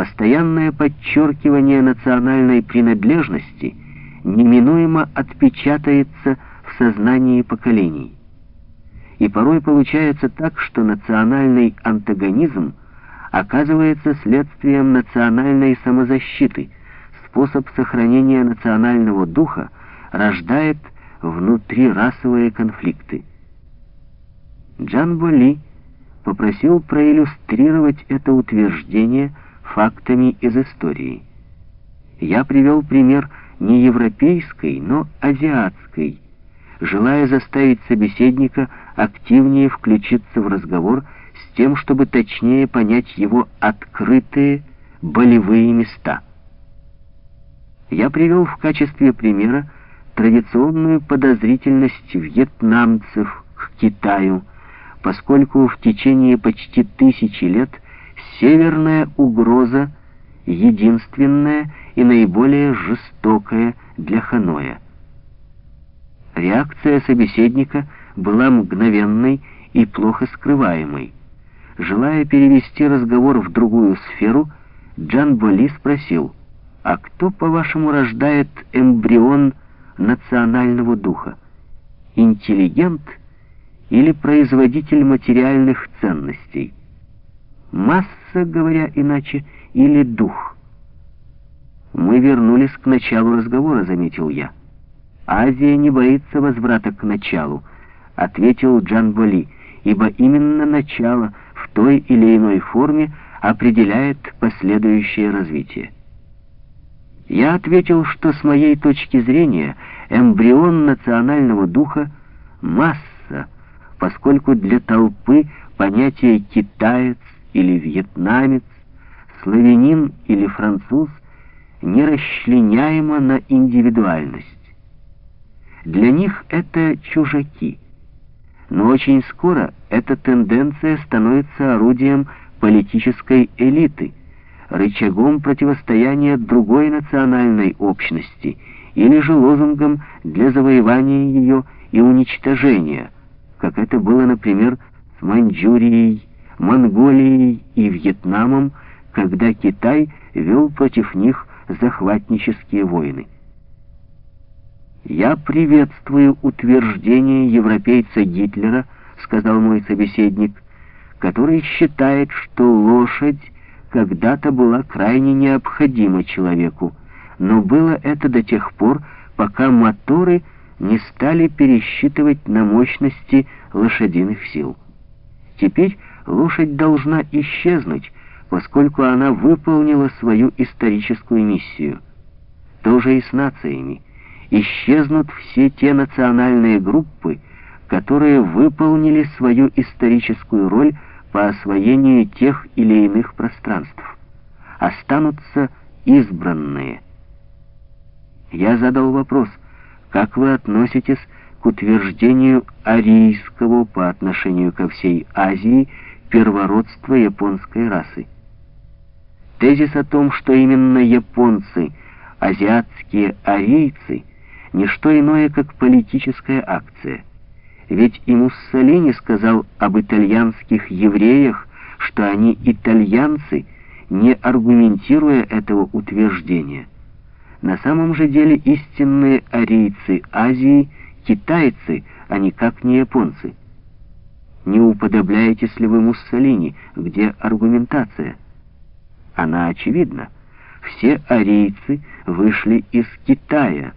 Постоянное подчеркивание национальной принадлежности неминуемо отпечатается в сознании поколений. И порой получается так, что национальный антагонизм оказывается следствием национальной самозащиты. Способ сохранения национального духа рождает внутрирасовые конфликты. Джан Боли попросил проиллюстрировать это утверждение фактами из истории. Я привел пример не европейской, но азиатской, желая заставить собеседника активнее включиться в разговор с тем, чтобы точнее понять его открытые болевые места. Я привел в качестве примера традиционную подозрительность вьетнамцев к Китаю, поскольку в течение почти тысячи лет северная угроза единственная и наиболее жестокая для Ханоя. Реакция собеседника была мгновенной и плохо скрываемой. Желая перевести разговор в другую сферу, Джан Боли спросил, «А кто, по-вашему, рождает эмбрион национального духа? Интеллигент или производитель материальных ценностей? Масса, говоря иначе, или дух?» «Мы вернулись к началу разговора», — заметил я. «Азия не боится возврата к началу», — ответил Джан Боли, «ибо именно начало в той или иной форме определяет последующее развитие». Я ответил, что с моей точки зрения эмбрион национального духа — масса, поскольку для толпы понятие «китаец» или «вьетнамец», «славянин» или «француз» нерасчленяемо на индивидуальность. Для них это чужаки. Но очень скоро эта тенденция становится орудием политической элиты, рычагом противостояния другой национальной общности или же лозунгом для завоевания ее и уничтожения, как это было, например, с Маньчжурией, Монголией и Вьетнамом, когда Китай вел против них захватнические войны. «Я приветствую утверждение европейца Гитлера», — сказал мой собеседник, который считает, что лошадь когда-то была крайне необходима человеку, но было это до тех пор, пока моторы не стали пересчитывать на мощности лошадиных сил. Теперь лошадь должна исчезнуть, поскольку она выполнила свою историческую миссию. То же и с нациями. Исчезнут все те национальные группы, которые выполнили свою историческую роль по освоению тех или иных пространств. Останутся избранные. Я задал вопрос, как вы относитесь к утверждению арийского по отношению ко всей Азии первородства японской расы? Тезис о том, что именно японцы, азиатские арийцы, не что иное, как политическая акция. Ведь и Муссолини сказал об итальянских евреях, что они итальянцы, не аргументируя этого утверждения. На самом же деле истинные арийцы Азии — китайцы, а никак не японцы. Уподобляетесь ли вы Муссолини, где аргументация? Она очевидна. Все арийцы вышли из Китая,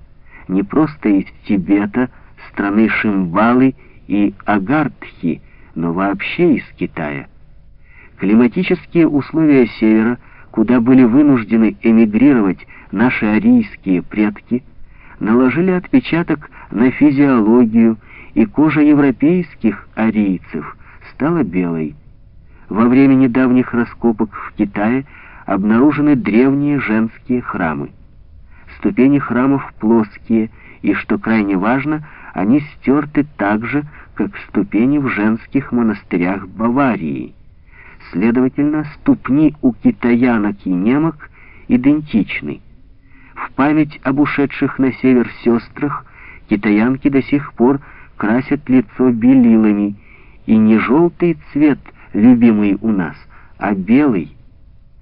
не просто из Тибета, страны Шимбалы и Агартхи, но вообще из Китая. Климатические условия севера, куда были вынуждены эмигрировать наши арийские предки, наложили отпечаток на физиологию, и кожа европейских арийцев стала белой. Во время недавних раскопок в Китае обнаружены древние женские храмы. Ступени храмов плоские, и, что крайне важно, они стерты так же, как ступени в женских монастырях Баварии. Следовательно, ступни у китаянок и немок идентичны. В память об ушедших на север сестрах китаянки до сих пор красят лицо белилами, и не желтый цвет, любимый у нас, а белый –